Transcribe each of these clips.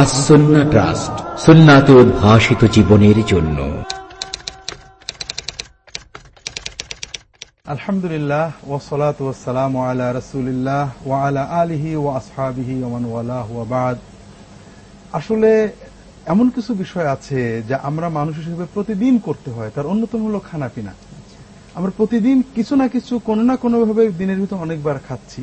আসন্না trust সুন্নাতে জীবনের জন্য। আলহামদুলিল্লাহ ওসলাত ওসালাম রসুলিল্লাহ ওয়ালা ও আসহাবিহি ওমান আসলে এমন কিছু বিষয় আছে যা আমরা মানুষ হিসেবে প্রতিদিন করতে হয়, তার অন্যতম হলো খানা পিনা আমরা প্রতিদিন কিছু না কিছু কোনো না কোনো ভাবে দিনের ভিতরে অনেকবার খাচ্ছি।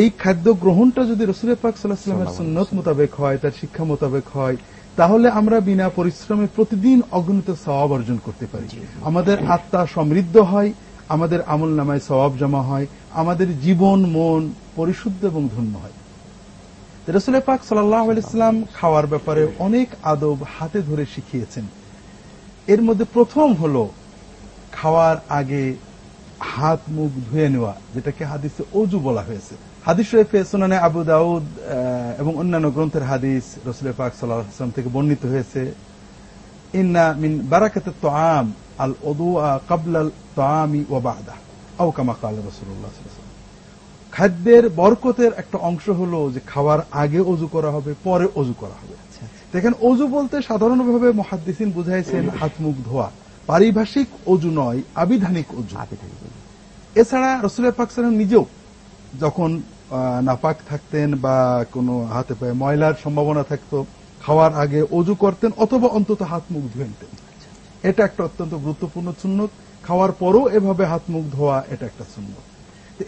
এই খাদ্য গ্রহণটা যদি রসুল পাক সাল্লাহামের সুন্নত মোতাবেক হয় তার শিক্ষা মোতাবেক হয় তাহলে আমরা বিনা পরিশ্রমে প্রতিদিন অগণিত সওয়াব অর্জন করতে পারি। আমাদের আত্মা সমৃদ্ধ হয় আমাদের আমল নামায় সওয়াব জমা হয় আমাদের জীবন মন পরিশুদ্ধ এবং ধন্য হয়। রসুল পাক সাল্লাম খাওয়ার ব্যাপারে অনেক আদব হাতে ধরে শিখিয়েছেন। এর মধ্যে প্রথম হল খাওয়ার আগে হাত মুখ ধুয়ে নেওয়া যেটাকে হাদিসে অজু বলা হয়েছে। হাদিস শরীফে সুনানে আবু দাউদ এবং অন্যান্য গ্রন্থের হাদিস রসুল পাক সাল্লাম থেকে বর্ণিত হয়েছে। ইন্না মিন বারাকাতে তোয়াম আল ওদু কাবলাল তোয়ামি ও বাদা আউ কামা কাল রসুল্লাহ খাদ্যের বরকতের একটা অংশ হলো যে খাওয়ার আগে অজু করা হবে পরে অজু করা হবে। দেখেন অজু বলতে সাধারণভাবে মহাদ্দিসিন বুঝাইছেন হাত মুখ ধোয়া। পারিভাষিক অজু নয় আবিধানিক অজু। এছাড়া রসুলের পাক সালাম নিজেও যখন নাপাক থাকতেন বা কোনো হাতে পায়ে ময়লার সম্ভাবনা থাকত খাওয়ার আগে অজু করতেন অথবা অন্তত হাত মুখ ধুয়ে নিতেন। এটা একটা অত্যন্ত গুরুত্বপূর্ণ সুন্নত। খাওয়ার পরও এভাবে হাত মুখ ধোয়া এটা একটা সুন্নত।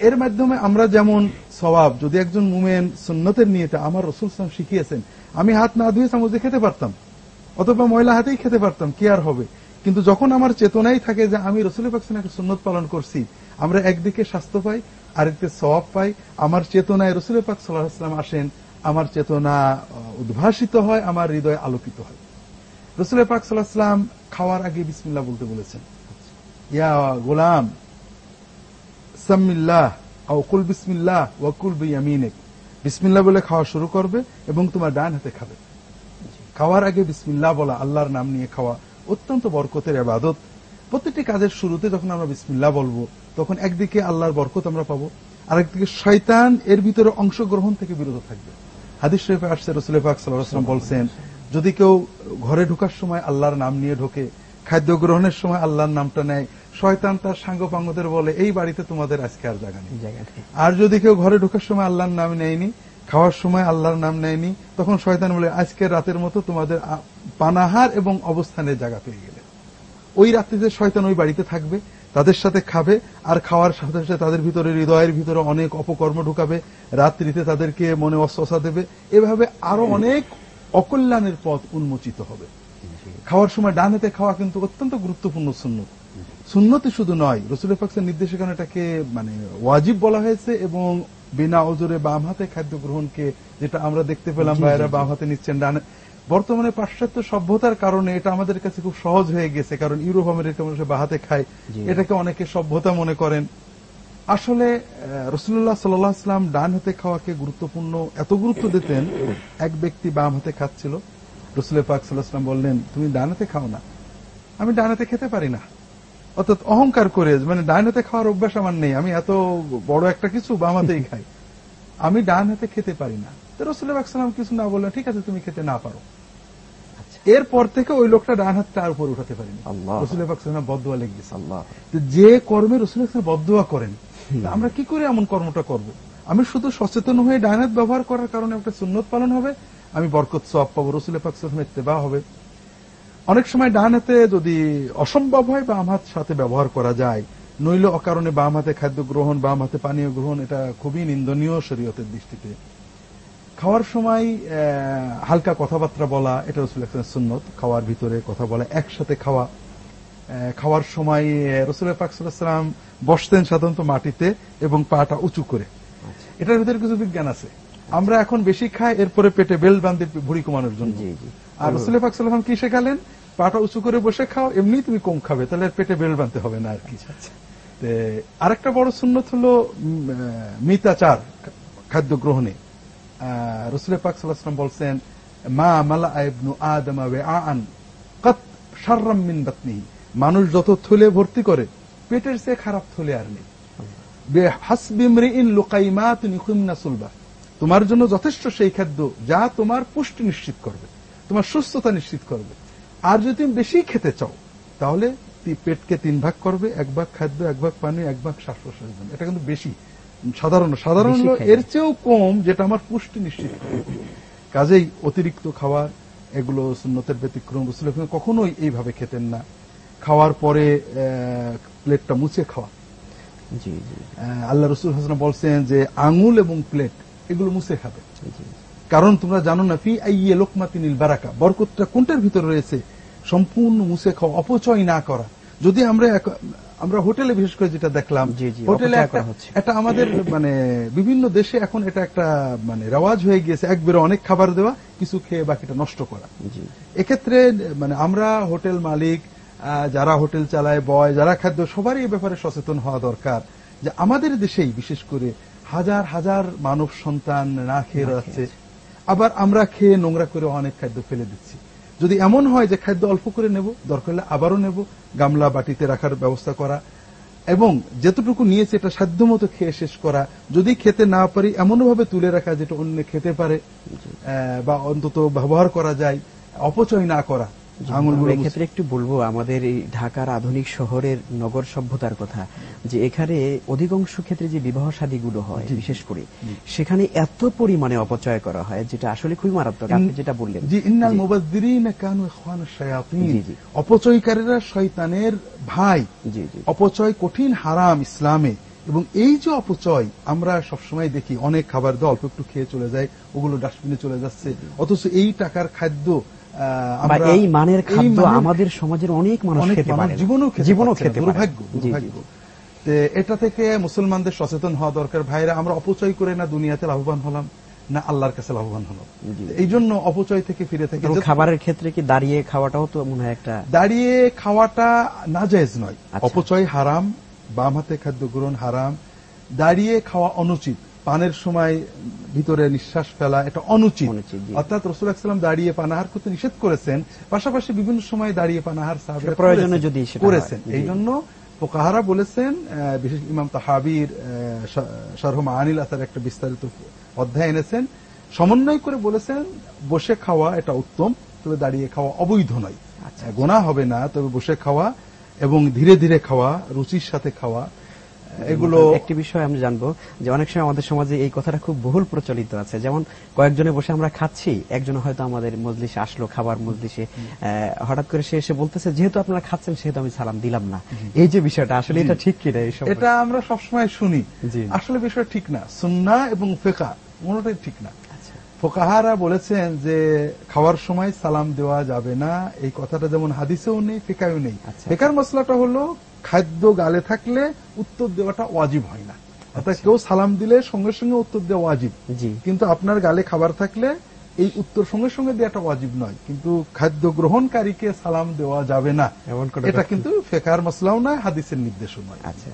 এর মাধ্যমে আমরা যেমন স্বভাব যদি একজন মুমেন সুন্নতের নিয়েতে আমার রসুল সালাম শিখিয়েছেন আমি হাত না ধুয়ে সামুজে খেতে পারতাম অথবা ময়লা হাতেই খেতে পারতাম কি আর হবে? কিন্তু যখন আমার চেতনাই থাকে যে আমি রসুল পাকসালাকে সুন্নত পালন করছি, আমরা একদিকে স্বাস্থ্য পাই, আরেকদিকে সবাব পাই, আমার চেতনায় রসুল পাক সাল্লাহাম আসেন, আমার চেতনা উদ্ভাসিত হয়, আমার হৃদয় আলোকিত হয়। রসুল পাক সাল্লাহাম খাওয়ার আগে বিসমিল্লা বলতে বলেছেন। ইয়া গোলাম, সাম্মিল্লাহ কুল বিসমিল্লাহ ওয়াকুল বিয়ামিনেক। বিসমিল্লাহ বলে খাওয়া শুরু করবে এবং তোমার ডান হাতে খাবে। খাওয়ার আগে বিসমিল্লা বলা, আল্লাহর নাম নিয়ে খাওয়া। অত্যন্ত বরকতের আবাদত। প্রত্যেকটি কাজের শুরুতে যখন আমরা বিসমিল্লাহ বলব তখন একদিকে আল্লাহর বরকত আমরা পাবো আরেকদিকে শয়তান এর ভিতরে অংশগ্রহণ থেকে বিরত থাকবে। হাদিস শরীফে আসছে রসুল পাক সাল্লাম বলছেন যদি কেউ ঘরে ঢোকার সময় আল্লাহর নাম নিয়ে ঢোকে খাদ্য গ্রহণের সময় আল্লাহর নামটা নেয় শয়তান তার সাঙ্গ পাঙ্গদের বলে এই বাড়িতে তোমাদের আজকে আর জায়গা নেই। আর যদি কেউ ঘরে ঢোকার সময় আল্লাহর নাম নেয়নি খাওয়ার সময় আল্লাহর নাম নেয়নি, তখন শয়তান বলে, আজকে রাতের মতো তোমাদের পানাহার এবং অবস্থানের জায়গা পেয়ে গেলে। ওই রাত্রিতে শয়তান ওই বাড়িতে থাকবে, তাদের সাথে খাবে, আর খাওয়ার সাথে সাথে তাদের ভিতরে হৃদয়ের ভিতরে অনেক অপকর্ম ঢুকাবে, রাত্রিতে তাদেরকে মনে অস্বসা দেবে। এভাবে আরও অনেক অকল্যাণের পথ উন্মোচিত হবে। খাওয়ার সময় ডান হাতে খাওয়া কিন্তু অত্যন্ত গুরুত্বপূর্ণ সুন্নত। সুন্নতি শুধু নয় রসুল ফাক্সের নির্দেশে এটাকে মানে ওয়াজিব বলা হয়েছে এবং বিনা ওজোরে বাম হাতে খাদ্য গ্রহণকে যেটা আমরা দেখতে পেলাম ভাইয়েরা বাম হাতে নিচ্ছেন ডানে বর্তমানে পাশ্চাত্য সভ্যতার কারণে এটা আমাদের কাছে খুব সহজ হয়ে গেছে কারণ ইউরোপ আমেরিকা মানুষ বাহাতে খায়। এটাকে অনেকে সভ্যতা মনে করেন। আসলে রসুল্লাহ সাল্লাম ডান হাতে খাওয়াকে গুরুত্বপূর্ণ এত গুরুত্ব দিতেন এক ব্যক্তি বাম হাতে খাচ্ছিল। রসুল পাক সাল্লাহাম বললেন তুমি ডান হাতে খাও না। আমি ডান হাতে খেতে পারি না। অর্থাৎ অহংকার করে মানে ডান হাতে খাওয়ার অভ্যাস আমার নেই। আমি এত বড় একটা কিছু বাম হাতেই খাই। আমি ডান হাতে খেতে পারি না। তো রসুল সাল্লাম কিছু না বললেন ঠিক আছে তুমি খেতে না পারো। এরপর থেকে ওই লোকটা ডান হাত তার উপর উঠাতে পারিনি। রসুল পাকসালাম বদুয়া লিখতেছে যে কর্মে রসুল বদুয়া করেন আমরা কি করে এমন কর্মটা করব। আমি শুধু সচেতন হয়ে ডান হাত ব্যবহার করার কারণে একটা সুন্নত পালন হবে আমি বরকত সব পাবো রসুল পাকসালামের তেবা হবে। অনেক সময় ডান হাতে যদি অসম্ভব হয় বাম হাত সাথে ব্যবহার করা যায়। নইলে অকারণে বাম হাতে খাদ্য গ্রহণ বাম হাতে পানীয় গ্রহণ এটা খুবই নিন্দনীয় শরীয়তের দৃষ্টিতে। খাওয়ার সময় হালকা কথাবার্তা বলা এটা রসুল সুন্নত। খাওয়ার ভিতরে কথা বলা একসাথে খাওয়া। খাওয়ার সময় রসুল পাকসাল্লাম বসতেন সাধারণত মাটিতে এবং পাটা উঁচু করে। এটার ভিতরে কিছু বিজ্ঞান আছে। আমরা এখন বেশি খাই এরপরে পেটে বেল বান্ধে ভুড়ি কমানোর জন্য। আর রসুল পাকসাল্লাম কি শেখালেন? পাটা উঁচু করে বসে খাও এমনি তুমি কম খাবে তাহলে পেটে বেল বাঁধতে হবে না আর কি। আরেকটা বড় সুন্নত হলো মিতাচার খাদ্য গ্রহণে। রসুল পাক সাল্লাম বলছেন মা মালা আইবনু আদমা আন কত সার্রাম মিন বাতনিহি। মানুষ যত থলে ভর্তি করে পেটের চেয়ে খারাপ থলে আর নেই। হাসবি ইমরিইন লুকাইমাতুন ইউকিমনা সুলবা। তোমার জন্য যথেষ্ট সেই খাদ্য যা তোমার পুষ্টি নিশ্চিত করবে তোমার সুস্থতা নিশ্চিত করবে। আর যদি তুমি বেশি খেতে চাও তাহলে পেটকে তিন ভাগ করবে এক ভাগ খাদ্য এক ভাগ পানি এক ভাগ শ্বাস প্রশ্বাসের জন্য। এটা কিন্তু বেশি সাধারণ সাধারণ। এর চেয়েও কম যেটা আমার পুষ্টি নিশ্চিত করবে। কাজেই অতিরিক্ত খাওয়া এগুলো সুন্নতের ব্যতিক্রম রসুল কখনোই এইভাবে খেতেন না। খাওয়ার পরে প্লেটটা মুছে খাওয়া। জি জি। আল্লাহ রসুল হাসান বলছেন যে আঙুল এবং প্লেট এগুলো মুছে খাবে। কারণ তোমরা জানো না ফি আইয়ে লোকমাতিনিল বারাকা বরকতটা কোনটার ভিতর রয়েছে? সম্পূর্ণ মুছে খাওয়া অপচয় না করা। যদি আমরা আমরা হোটেলে বিশেষ করে যেটা দেখলাম হোটেলে। এটা আমাদের মানে বিভিন্ন দেশে এখন এটা একটা মানে রেওয়াজ হয়ে গিয়েছে। একবারে অনেক খাবার দেওয়া কিছু খেয়ে বাকিটা নষ্ট করা। এক্ষেত্রে মানে আমরা হোটেল মালিক যারা হোটেল চালায় বয় যারা খাদ্য সবারই এই ব্যাপারে সচেতন হওয়া দরকার যে আমাদের দেশেই বিশেষ করে হাজার হাজার মানব সন্তান না খেয়ে যাচ্ছে আবার আমরা খেয়ে নোংরা করে অনেক খাদ্য ফেলে দিচ্ছি। যদি এমন হয় যে খাদ্য অল্প করে নেব দরকার হলে আবারও নেব গামলা বাটিতে রাখার ব্যবস্থা করা এবং যেতটুকু নিয়েছে এটা সাধ্যমতো খেয়ে শেষ করা। যদি খেতে না পারি এমনভাবে তুলে রাখা যেটা অন্য খেতে পারে বা অন্তত ব্যবহার করা যায় অপচয় না করা। এক্ষেত্রে একটু বলব আমাদের এই ঢাকার আধুনিক শহরের নগর সভ্যতার কথা যে এখানে অধিকাংশ ক্ষেত্রে যে বিবাহ শাদীগুলো হয় বিশেষ করে সেখানে এত পরিমাণে অপচয় করা হয় যেটা আসলে খুবই মারাত্মক। আপনি যেটা বললেন। জি ইন্নাল। মুবাদ্দিরিনা কানু ইখওয়ানাশ শায়াতিন। অপচয়কারীরা শয়তানের ভাই। জি জি। অপচয় কঠিন হারাম ইসলামে। এবং এই যে অপচয় আমরা সবসময় দেখি অনেক খাবার দেওয়া অল্প একটু খেয়ে চলে যায় ওগুলো ডাস্টবিনে চলে যাচ্ছে। অথচ এই টাকার খাদ্য বা এই মানের খাদ্য আমাদের সমাজের অনেক মানুষ খেতে পারে। জীবনেও খেতে। দুর্ভাগ্য এটা থেকে মুসলমানদের সচেতন হওয়া দরকার। ভাইরা আমরা অপচয় করে না দুনিয়াতে লাভবান হলাম না আল্লাহর কাছে লাভবান হলাম। এই জন্য অপচয় থেকে ফিরে থেকে খাবারের ক্ষেত্রে কি দাঁড়িয়ে খাওয়াটাও তো মনে হয় একটা দাঁড়িয়ে খাওয়াটা না নাজায়েজ নয়। আচ্ছা। অপচয় হারাম বাম হাতে খাদ্য গ্রহণ হারাম। দাঁড়িয়ে খাওয়া অনুচিত। পানের সময় ভিতরে নিঃশ্বাস ফেলা এটা অনুচিত। অর্থাৎ রসুল সাল্লাম দাঁড়িয়ে পানাহার করতে নিষেধ করেছেন পাশাপাশি বিভিন্ন সময় দাঁড়িয়ে পানাহার প্রয়োজনে যদি করেছেন। এই জন্য পোকাহারা বলেছেন বিশেষ ইমাম তাহাবির শারহ আনিল আসার একটা বিস্তারিত অধ্যায় এনেছেন। সমন্বয় করে বলেছেন বসে খাওয়া এটা উত্তম তবে দাঁড়িয়ে খাওয়া অবৈধ নয়। আচ্ছা। গোনা হবে না তবে বসে খাওয়া এবং ধীরে ধীরে খাওয়া রুচির সাথে খাওয়া এগুলো একটি বিষয় আমরা জানব যে অনেক সময় আমাদের সমাজে এই কথাটা খুব বহুল প্রচলিত আছে। যেমন কয়েকজনে বসে আমরা খাচ্ছি একজন হয়তো আমাদের মজলিসে আসলো খাবার মজলিসে হঠাৎ করে সে এসে বলতেছে যেহেতু আপনারা খাচ্ছেন সেহেতু আমি সালাম দিলাম না। এই যে বিষয়টা আসলে এটা ঠিক কিনা এই এটা আমরা সবসময় শুনি। আসলে বিষয় ঠিক না। সুন্না এবং ফেকা কোনোটাই ঠিক না। আচ্ছা। ফোকাহারা বলেছেন যে খাওয়ার সময় সালাম দেওয়া যাবে না। এই কথাটা যেমন হাদিসেও নেই ফেকায়ও নেই। আচ্ছা। ফেকার মশলাটা হলো খাদ্য গালে থাকলে উত্তর দেওয়াটা ওয়াজিব হয় না। অর্থাৎ কেউ সালাম দিলে সঙ্গে সঙ্গে উত্তর দেওয়া ওয়াজিব। কিন্তু আপনার গালে খাবার থাকলে এই উত্তর সঙ্গে সঙ্গে দেওয়াটা ওয়াজিব নয়। কিন্তু খাদ্য গ্রহণকারীকে সালাম দেওয়া যাবে না। এটা কিন্তু ফেকার মশলাও নয় হাদিসের নির্দেশও নয়। আচ্ছা।